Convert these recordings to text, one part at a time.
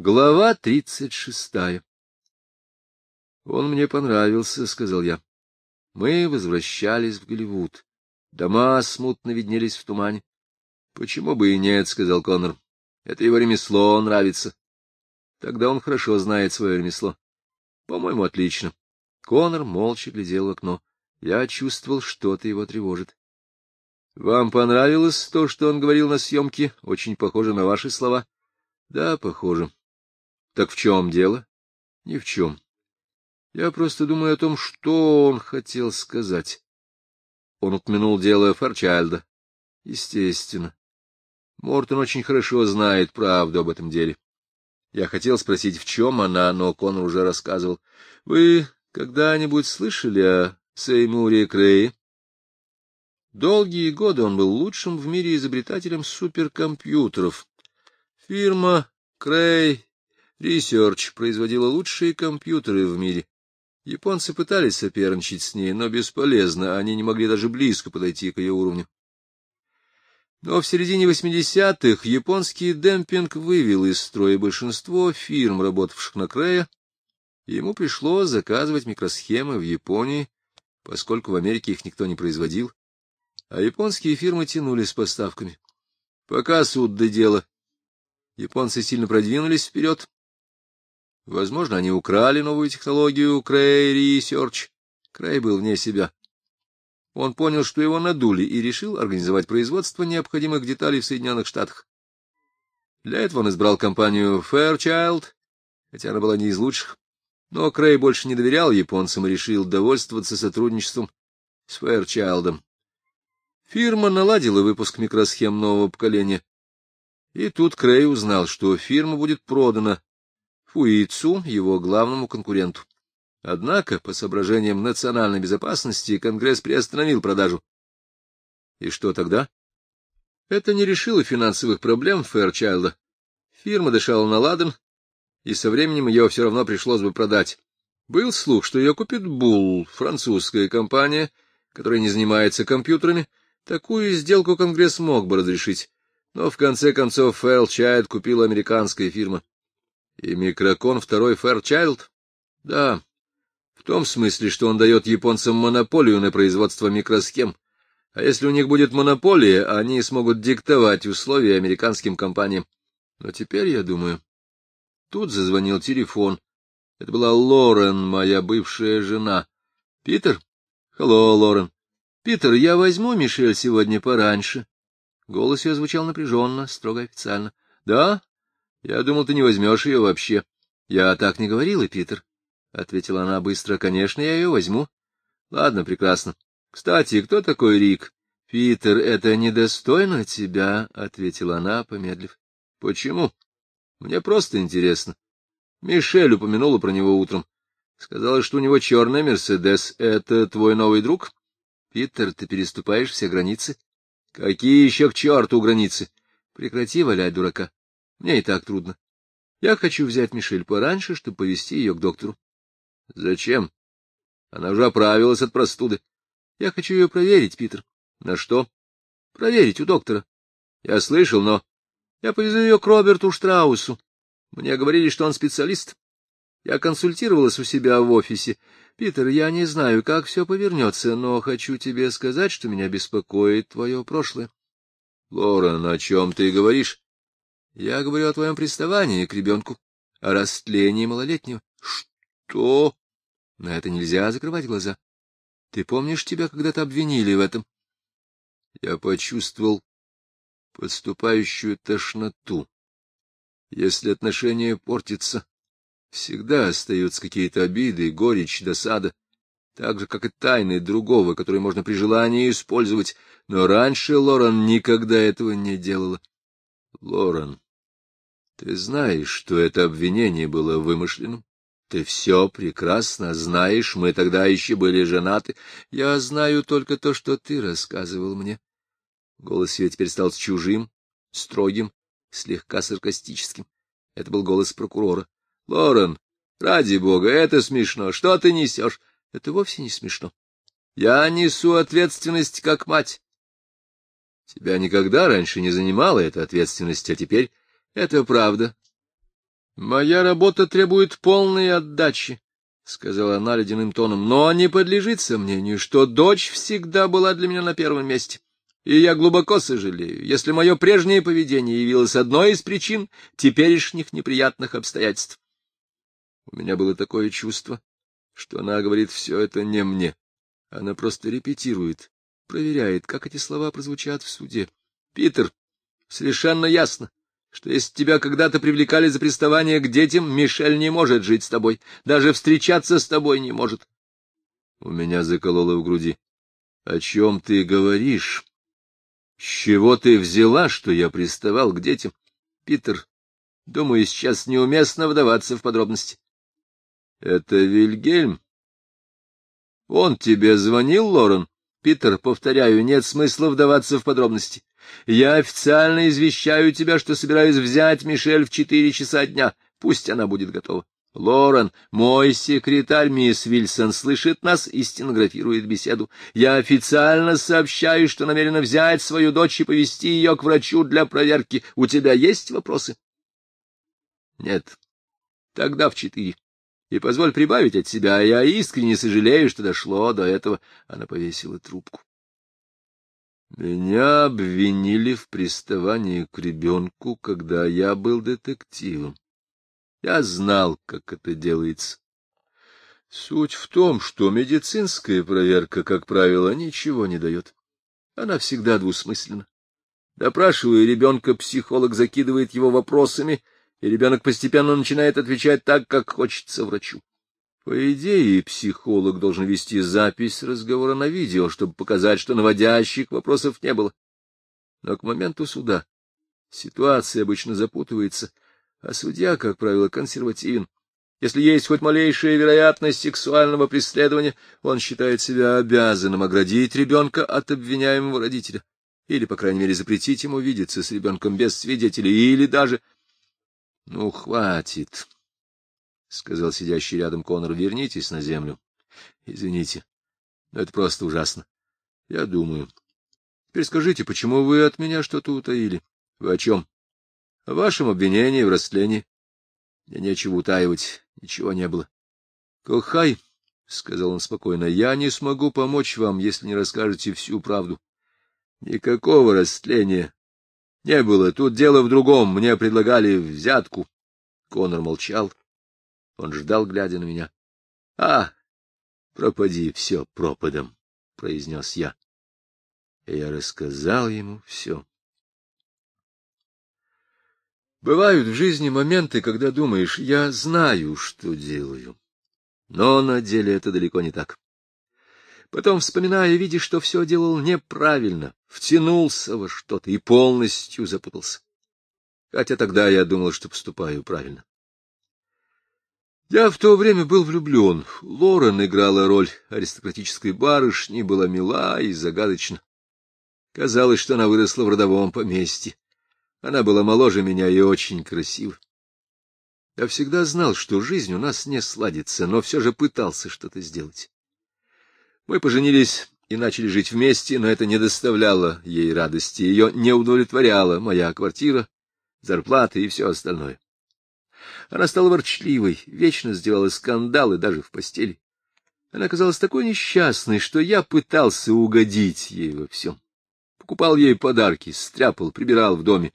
Глава тридцать шестая «Он мне понравился», — сказал я. Мы возвращались в Голливуд. Дома смутно виднелись в тумане. «Почему бы и нет», — сказал Коннор. «Это его ремесло нравится». Тогда он хорошо знает свое ремесло. По-моему, отлично. Конор молча глядел в окно. Я чувствовал, что-то его тревожит. — Вам понравилось то, что он говорил на съемке? Очень похоже на ваши слова. — Да, похоже. — Так в чем дело? — Ни в чем. Я просто думаю о том, что он хотел сказать. Он упомянул дело Фарчайлда. Естественно. Мортон очень хорошо знает правду об этом деле. Я хотел спросить, в чем она, но Конор уже рассказывал. Вы когда-нибудь слышали о Сеймуре Крее? Долгие годы он был лучшим в мире изобретателем суперкомпьютеров. Фирма Крей Research производила лучшие компьютеры в мире. Японцы пытались соперничать с ней, но бесполезно, они не могли даже близко подойти к ее уровню. Но в середине 80-х японский демпинг вывел из строя большинство фирм, работавших на Крея, ему пришлось заказывать микросхемы в Японии, поскольку в Америке их никто не производил, а японские фирмы тянули с поставками. Пока суд до дела, японцы сильно продвинулись вперед. Возможно, они украли новую технологию Cray Research. Крей был вне себя. Он понял, что его надули, и решил организовать производство необходимых деталей в Соединенных Штатах. Для этого он избрал компанию Fairchild, хотя она была не из лучших. Но Крей больше не доверял японцам и решил довольствоваться сотрудничеством с Fairchild. Фирма наладила выпуск микросхем нового поколения. И тут Крей узнал, что фирма будет продана Фуицу, его главному конкуренту. Однако, по соображениям национальной безопасности, Конгресс приостановил продажу. И что тогда? Это не решило финансовых проблем Фэрчайлда. Фирма дышала на ладан, и со временем ее все равно пришлось бы продать. Был слух, что ее купит Булл, французская компания, которая не занимается компьютерами. Такую сделку Конгресс мог бы разрешить. Но в конце концов Фэрчайлд купила американская фирма. И микрокон второй Фэрчайлд? Да, в том смысле, что он дает японцам монополию на производство микросхем. А если у них будет монополия, они смогут диктовать условия американским компаниям. Но теперь, я думаю... Тут зазвонил телефон. Это была Лорен, моя бывшая жена. — Питер? — Hello, Лорен. — Питер, я возьму Мишель сегодня пораньше. Голос ее звучал напряженно, строго официально. — Да? Я думал, ты не возьмешь ее вообще. — Я так не говорила, Питер. — ответила она быстро. — Конечно, я ее возьму. — Ладно, прекрасно. — Кстати, кто такой Рик? — Питер, это недостойно тебя, — ответила она, помедлив. — Почему? — Мне просто интересно. Мишель упомянула про него утром. Сказала, что у него черный Мерседес. Это твой новый друг? — Питер, ты переступаешь все границы. — Какие еще к черту границы? Прекрати валять дурака. Мне и так трудно. Я хочу взять Мишель пораньше, чтобы повезти ее к доктору. — Зачем? Она уже оправилась от простуды. Я хочу ее проверить, Питер. — На что? — Проверить у доктора. Я слышал, но... Я повезу ее к Роберту Штраусу. Мне говорили, что он специалист. Я консультировалась у себя в офисе. Питер, я не знаю, как все повернется, но хочу тебе сказать, что меня беспокоит твое прошлое. — Лорен, о чем ты говоришь? — Я говорю о твоем приставании к ребенку, о растлении малолетнего. — Что? На это нельзя закрывать глаза. Ты помнишь, тебя когда-то обвинили в этом? Я почувствовал подступающую тошноту. Если отношения портятся, всегда остаются какие-то обиды, горечь, досада, так же, как и тайны другого, которые можно при желании использовать, но раньше Лорен никогда этого не делала. Лорен, ты знаешь, что это обвинение было вымышленным? Ты все прекрасно знаешь, мы тогда еще были женаты. Я знаю только то, что ты рассказывал мне. Голос ее теперь стал чужим, строгим, слегка саркастическим. Это был голос прокурора. — Лорен, ради бога, это смешно. Что ты несешь? — Это вовсе не смешно. Я несу ответственность как мать. Тебя никогда раньше не занимала эта ответственность, а теперь это правда. Моя работа требует полной отдачи, — сказала она ледяным тоном, — но не подлежит сомнению, что дочь всегда была для меня на первом месте. И я глубоко сожалею, если мое прежнее поведение явилось одной из причин теперешних неприятных обстоятельств. У меня было такое чувство, что она говорит все это не мне. Она просто репетирует, проверяет, как эти слова прозвучат в суде. Питер, совершенно ясно, что если тебя когда-то привлекали за приставание к детям, Мишель не может жить с тобой, даже встречаться с тобой не может. У меня закололо в груди. — О чем ты говоришь? С чего ты взяла, что я приставал к детям? Питер, думаю, сейчас неуместно вдаваться в подробности. — Это Вильгельм? — Он тебе звонил, Лорен? Питер, повторяю, нет смысла вдаваться в подробности. Я официально извещаю тебя, что собираюсь взять Мишель в четыре часа дня. Пусть она будет готова. Лорен, мой секретарь, мисс Вильсон, слышит нас и стенографирует беседу. Я официально сообщаю, что намерена взять свою дочь и повести ее к врачу для проверки. У тебя есть вопросы? Нет. Тогда в четыре. И позволь прибавить от себя, я искренне сожалею, что дошло до этого. Она повесила трубку. Меня обвинили в приставании к ребенку, когда я был детективом. Я знал, как это делается. Суть в том, что медицинская проверка, как правило, ничего не дает. Она всегда двусмысленна. Допрашивая ребенка, психолог закидывает его вопросами, и ребенок постепенно начинает отвечать так, как хочется врачу. По идее, психолог должен вести запись разговора на видео, чтобы показать, что наводящих вопросов не было. Но к моменту суда ситуация обычно запутывается, а судья, как правило, консервативен. Если есть хоть малейшая вероятность сексуального преследования, он считает себя обязанным оградить ребенка от обвиняемого родителя, или, по крайней мере, запретить ему видеться с ребенком без свидетелей, или даже... — Ну, хватит, — сказал сидящий рядом Конор, — вернитесь на землю. Извините, но это просто ужасно. Я думаю. Теперь скажите, почему вы от меня что-то утаили? Вы о чем? О вашем обвинении в растлении. Мне нечего утаивать, ничего не было. Кохай, — сказал он спокойно, — я не смогу помочь вам, если не расскажете всю правду. Никакого растления не было. Тут дело в другом. Мне предлагали взятку. Конор молчал. Он ждал, глядя на меня. — А, пропади все пропадом, — произнес я. И я рассказал ему все. Бывают в жизни моменты, когда думаешь, я знаю, что делаю. Но на деле это далеко не так. Потом, вспоминая, видишь, что все делал неправильно, втянулся во что-то и полностью запутался. Хотя тогда я думал, что поступаю правильно. Я в то время был влюблен. Лорен играла роль аристократической барышни, была мила и загадочна. Казалось, что она выросла в родовом поместье. Она была моложе меня и очень красива. Я всегда знал, что жизнь у нас не сладится, но все же пытался что-то сделать. Мы поженились и начали жить вместе, но это не доставляло ей радости. Ее не удовлетворяла моя квартира, зарплата и все остальное. Она стала ворчливой, вечно сделала скандалы даже в постели. Она казалась такой несчастной, что я пытался угодить ей во всем. Покупал ей подарки, стряпал, прибирал в доме.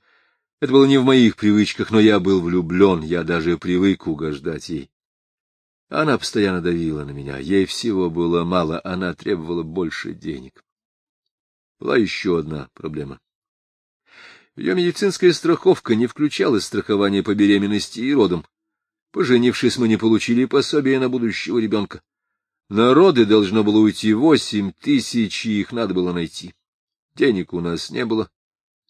Это было не в моих привычках, но я был влюблен, я даже привык угождать ей. Она постоянно давила на меня, ей всего было мало, она требовала больше денег. Была еще одна проблема. Ее медицинская страховка не включала страхование по беременности и родам. Поженившись, мы не получили пособия на будущего ребенка. На роды должно было уйти восемь тысяч, и их надо было найти. Денег у нас не было.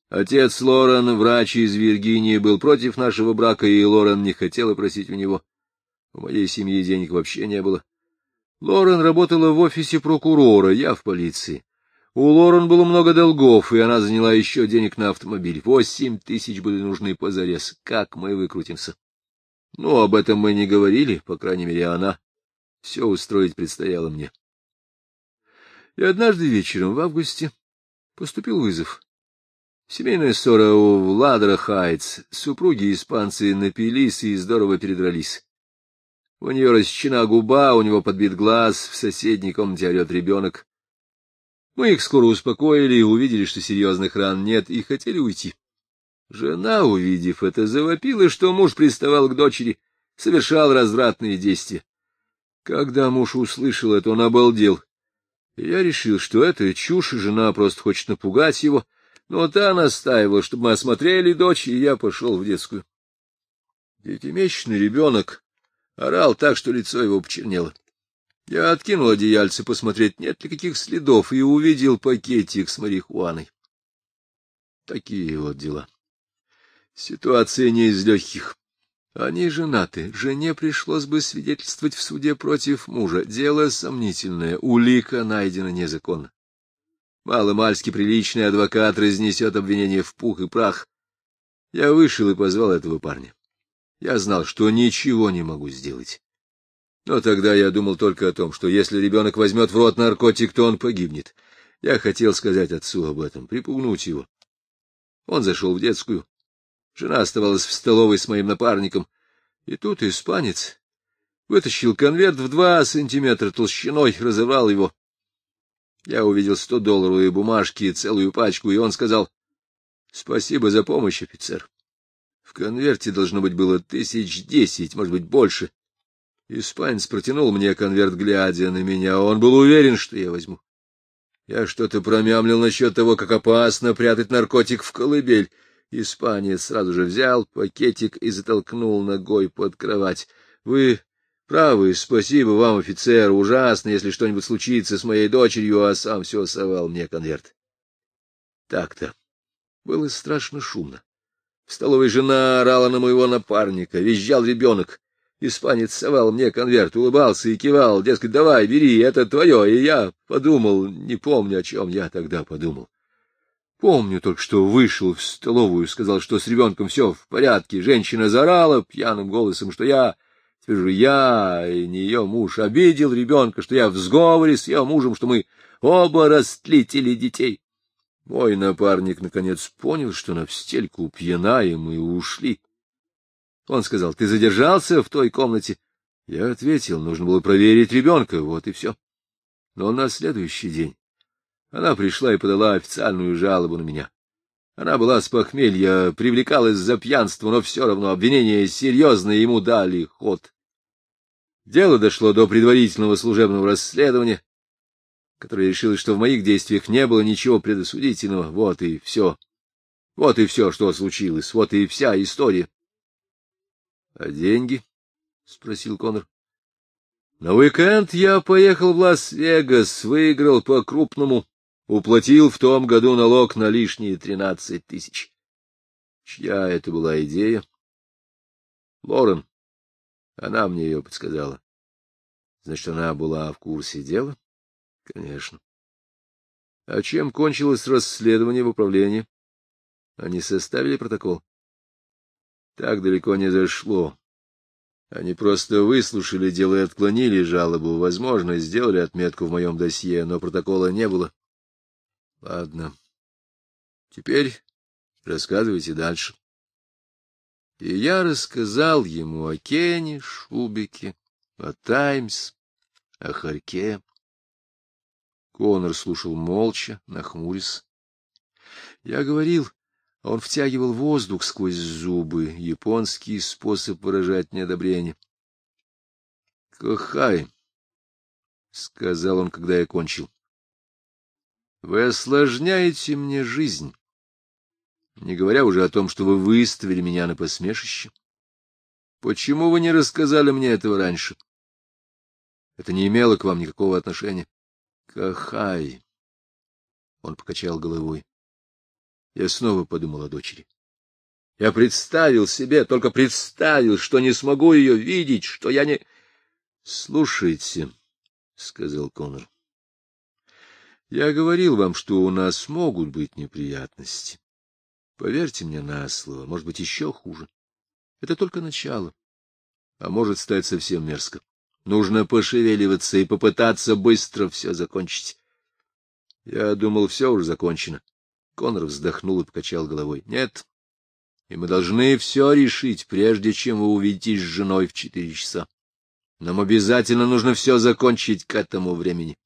Отец Лорен, врач из Виргинии, был против нашего брака, и Лорен не хотела просить у него. У моей семьи денег вообще не было. Лорен работала в офисе прокурора, я в полиции. У Лорен было много долгов, и она заняла еще денег на автомобиль. Восемь тысяч были нужны позарез. Как мы выкрутимся? Ну, об этом мы не говорили, по крайней мере, она. Все устроить предстояло мне. И однажды вечером в августе поступил вызов. Семейная ссора у Владера Хайтс. Супруги испанцы напились и здорово передрались. У нее рассечена губа, у него подбит глаз, в соседней комнате орет ребенок. Мы их скоро успокоили, увидели, что серьезных ран нет, и хотели уйти. Жена, увидев это, завопила, что муж приставал к дочери, совершал развратные действия. Когда муж услышал это, он обалдел. И я решил, что это чушь, и жена просто хочет напугать его. Но та настаивала, чтобы мы осмотрели дочь, и я пошел в детскую. Детимесячный ребенок Орал так, что лицо его почернело. Я откинул одеяльце посмотреть, нет ли каких следов, и увидел пакетик с марихуаной. Такие вот дела. Ситуация не из легких. Они женаты, жене пришлось бы свидетельствовать в суде против мужа. Дело сомнительное, улика найдена незаконно. Маломальски приличный адвокат разнесет обвинение в пух и прах. Я вышел и позвал этого парня. Я знал, что ничего не могу сделать. Но тогда я думал только о том, что если ребенок возьмет в рот наркотик, то он погибнет. Я хотел сказать отцу об этом, припугнуть его. Он зашел в детскую. Жена оставалась в столовой с моим напарником. И тут испанец вытащил конверт в два сантиметра толщиной, разорвал его. Я увидел сто долларовые бумажки, целую пачку, и он сказал, — Спасибо за помощь, офицер. В конверте должно быть было тысяч десять, может быть, больше. Испанец протянул мне конверт, глядя на меня. Он был уверен, что я возьму. Я что-то промямлил насчет того, как опасно прятать наркотик в колыбель. Испанец сразу же взял пакетик и затолкнул ногой под кровать. — Вы правы, спасибо вам, офицер. Ужасно, если что-нибудь случится с моей дочерью, а сам все совал мне конверт. Так-то. Было страшно шумно. В столовой жена орала на моего напарника, визжал ребенок. Испанец совал мне конверт, улыбался и кивал, дескать, давай, бери, это твое. И я подумал, не помню, о чем я тогда подумал. Помню только, что вышел в столовую, сказал, что с ребенком все в порядке. Женщина заорала пьяным голосом, что я, теперь же я и не ее муж, обидел ребенка, что я в сговоре с ее мужем, что мы оба растлители детей. Мой напарник, наконец, понял, что на стельку пьяна, и мы ушли. Он сказал, — Ты задержался в той комнате? Я ответил, нужно было проверить ребенка, вот и все. Но на следующий день она пришла и подала официальную жалобу на меня. Она была с похмелья, привлекалась за пьянство, но все равно обвинение серьезное ему дали ход. Дело дошло до предварительного служебного расследования, которая решила, что в моих действиях не было ничего предосудительного. Вот и все. Вот и все, что случилось. Вот и вся история. — А деньги? — спросил Конор. — На уикенд я поехал в Лас-Вегас, выиграл по-крупному, уплатил в том году налог на лишние тринадцать тысяч. Чья это была идея? Лорен. Она мне ее подсказала. Значит, она была в курсе дела? Конечно. А чем кончилось расследование в управлении? Они составили протокол? Так далеко не зашло. Они просто выслушали дело и отклонили жалобу. Возможно, сделали отметку в моем досье, но протокола не было. Ладно. Теперь рассказывайте дальше. И я рассказал ему о Кене, Шубике, о Таймс, о Харьке. Конор слушал молча, нахмурясь. Я говорил, он втягивал воздух сквозь зубы, японский способ выражать неодобрение. — Кохай, — сказал он, когда я кончил, — вы осложняете мне жизнь, не говоря уже о том, что вы выставили меня на посмешище. Почему вы не рассказали мне этого раньше? Это не имело к вам никакого отношения. Кахай. Он покачал головой. Я снова подумал о дочери. Я представил себе, только представил, что не смогу ее видеть, что я не... — Слушайте, — сказал Конор, — я говорил вам, что у нас могут быть неприятности. Поверьте мне на слово, может быть, еще хуже. Это только начало, а может стать совсем мерзко. Нужно пошевеливаться и попытаться быстро все закончить. Я думал, все уже закончено. Конор вздохнул и покачал головой. — Нет, и мы должны все решить, прежде чем вы увидитесь с женой в четыре часа. Нам обязательно нужно все закончить к этому времени.